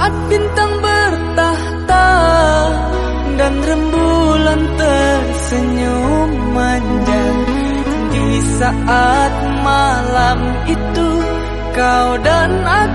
saat bintang bertahta dan rembulan tersenyum manja. Di saat malam itu kau dan aku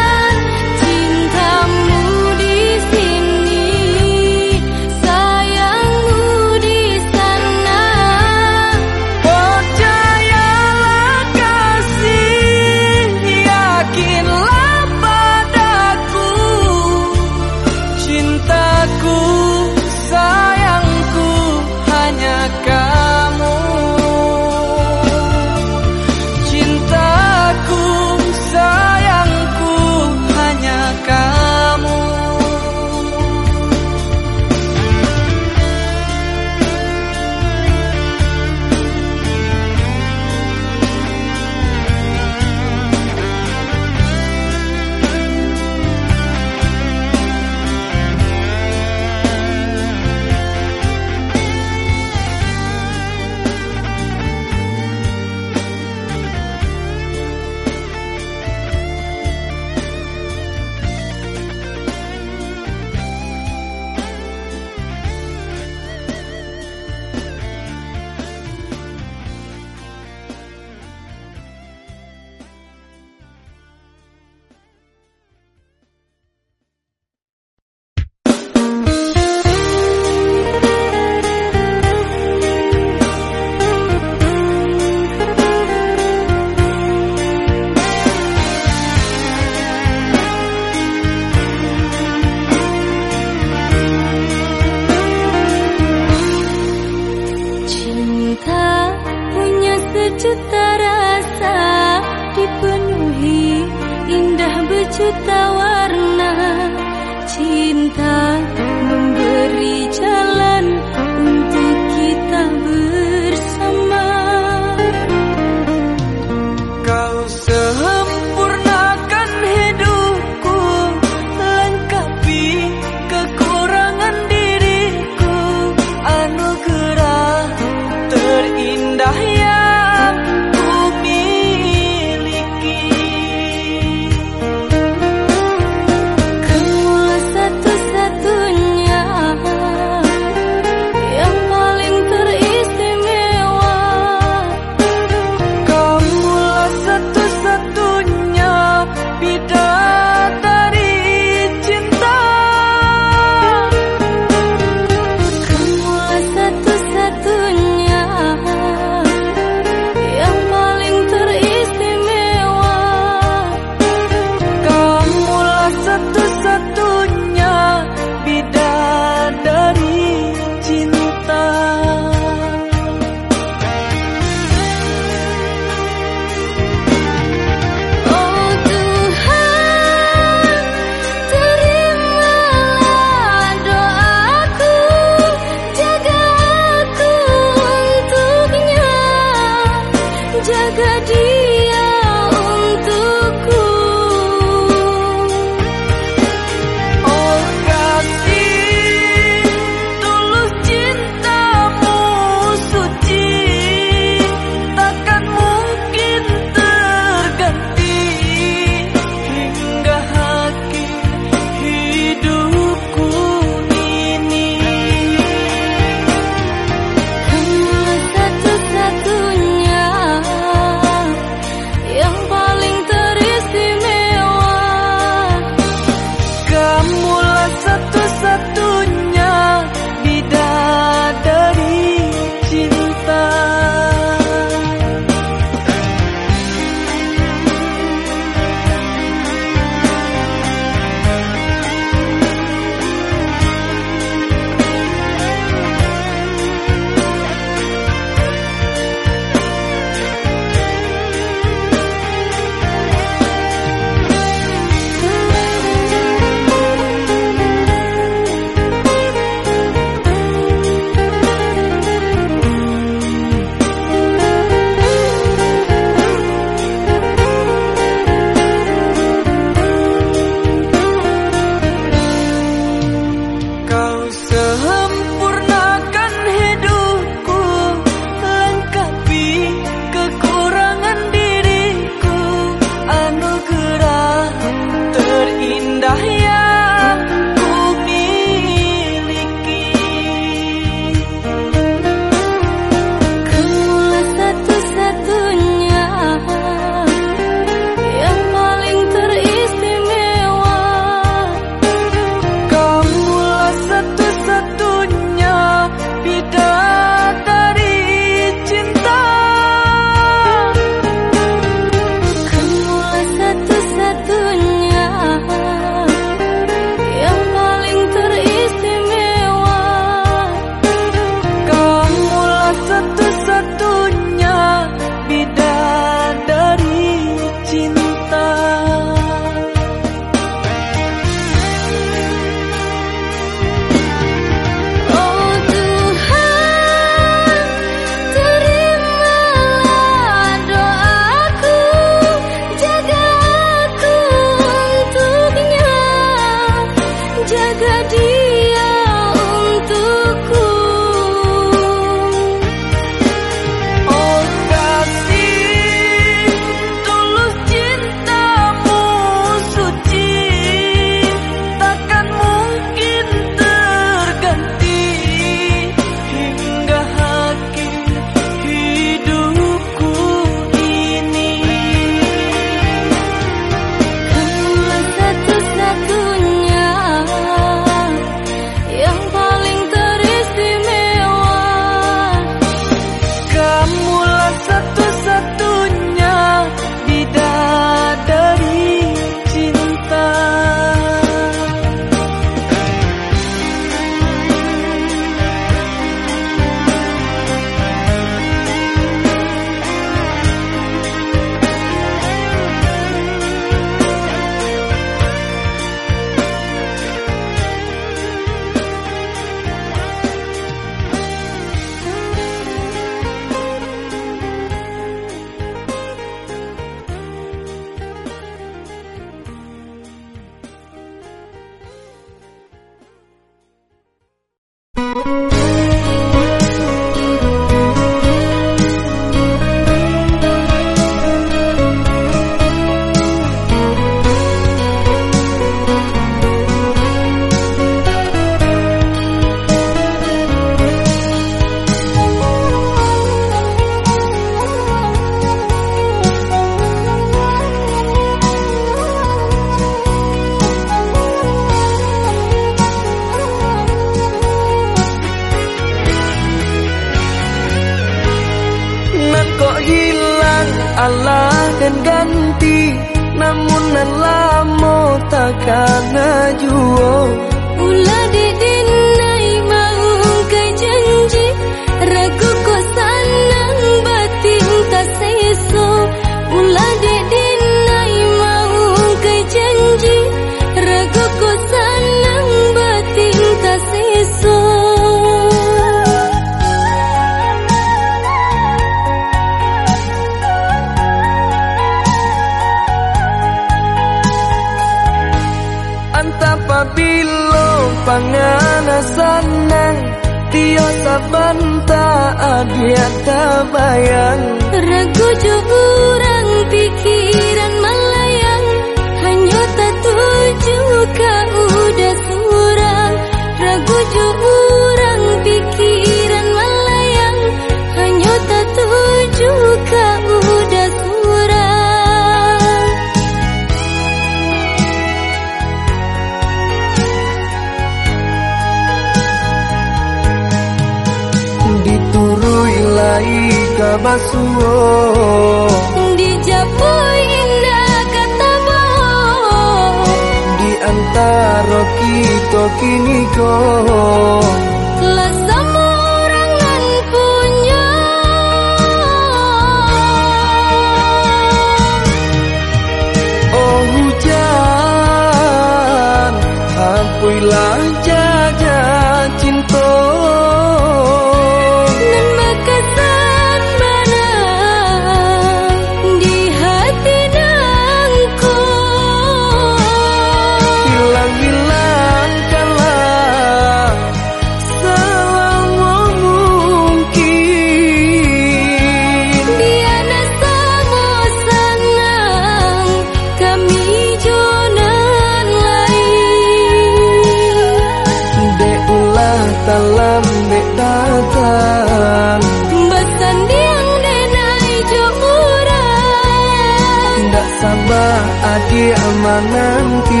saat kiamat nanti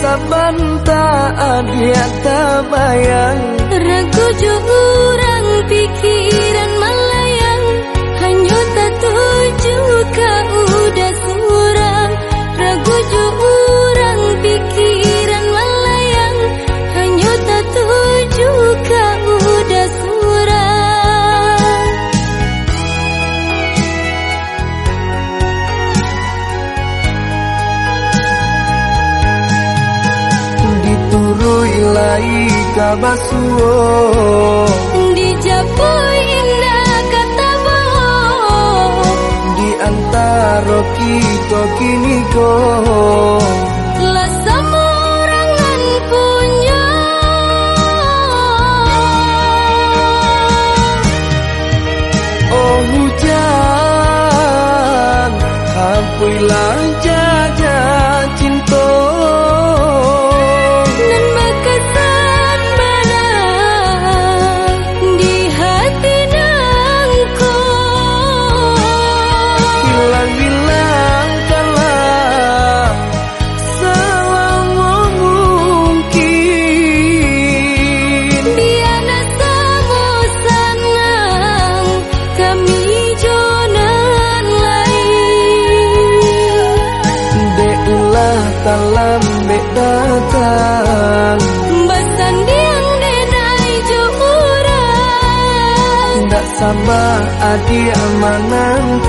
sabantaan yang tabayang ragu jauh, orang pikir kabasuo Di japoi indah katabo Di antaro kita kini kau. Abah Adi Amanan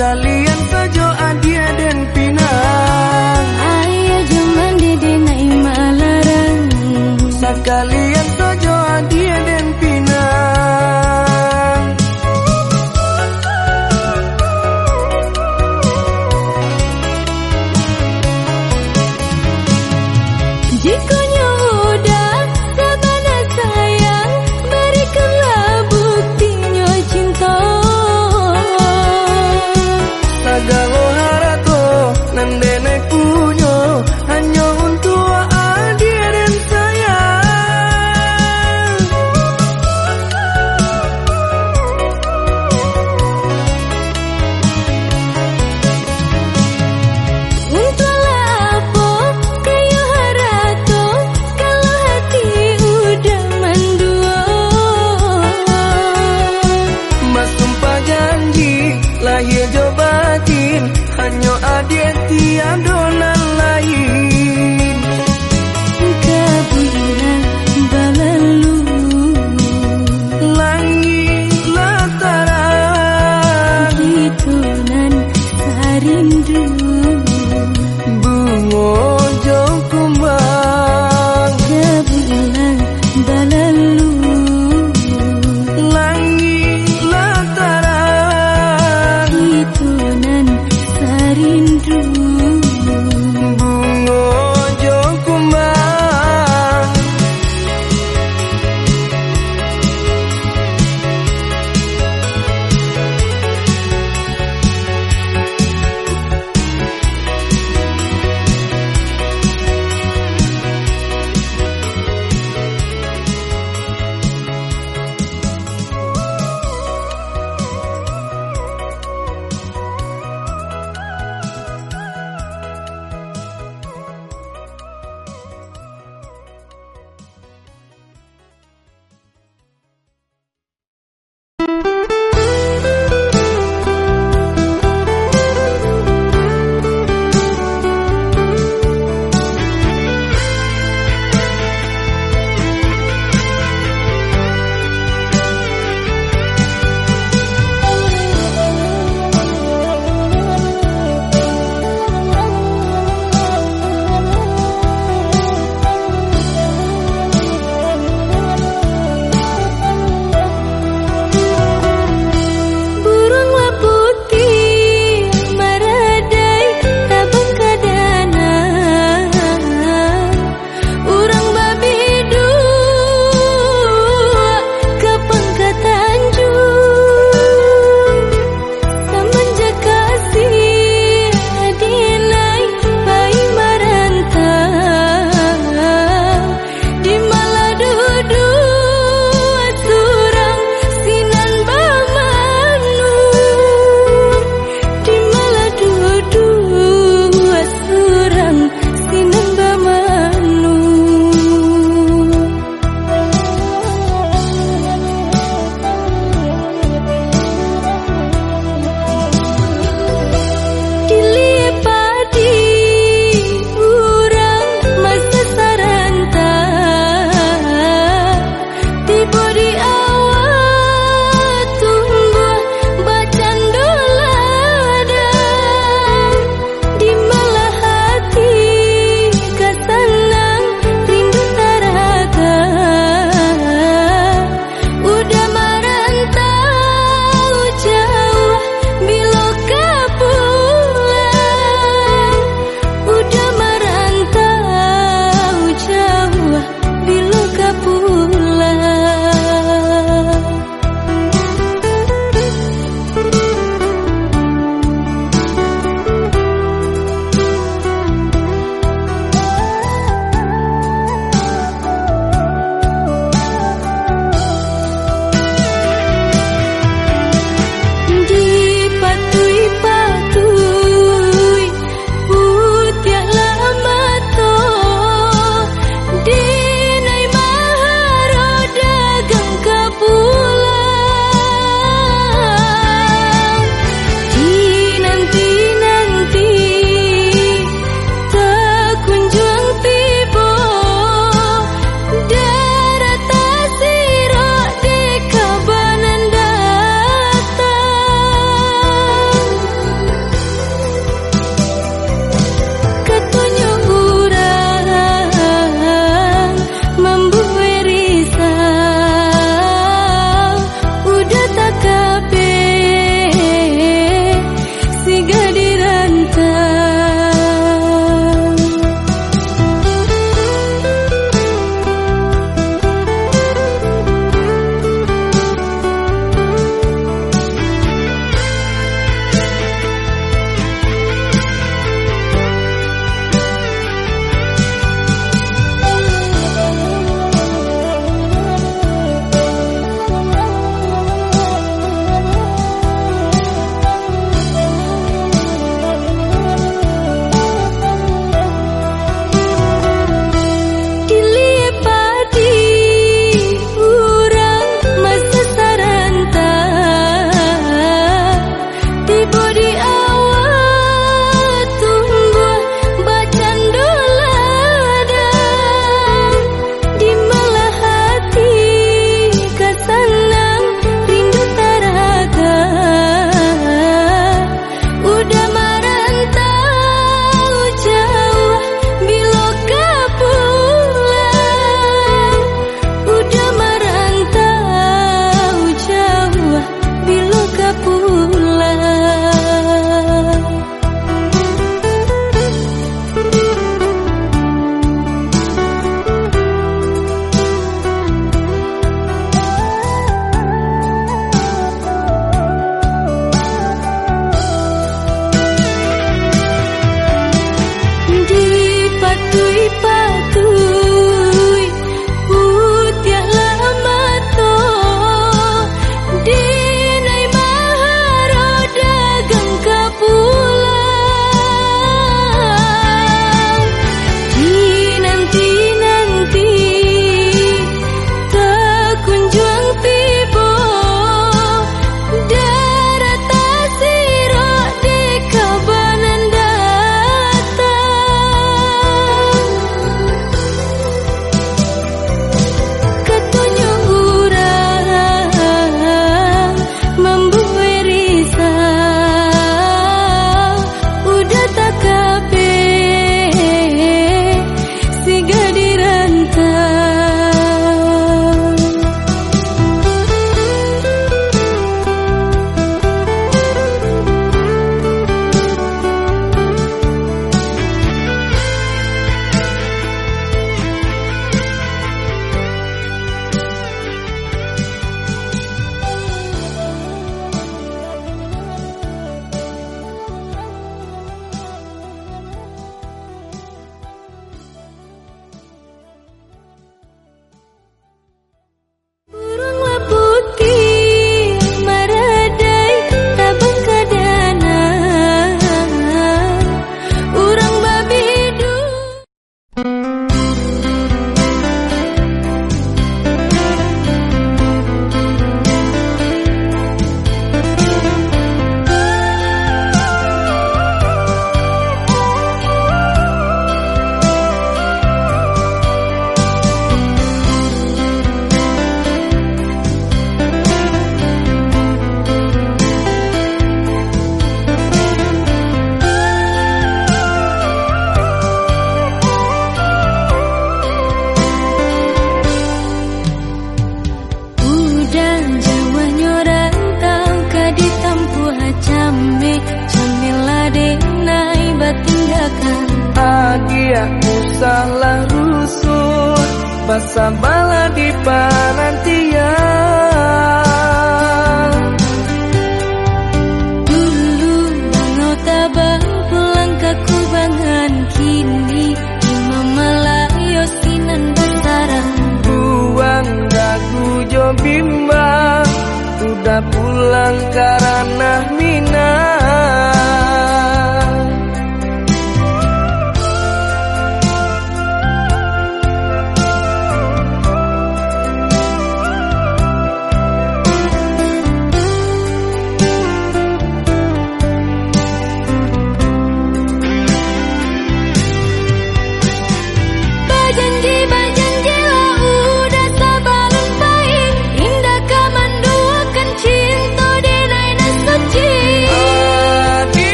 dali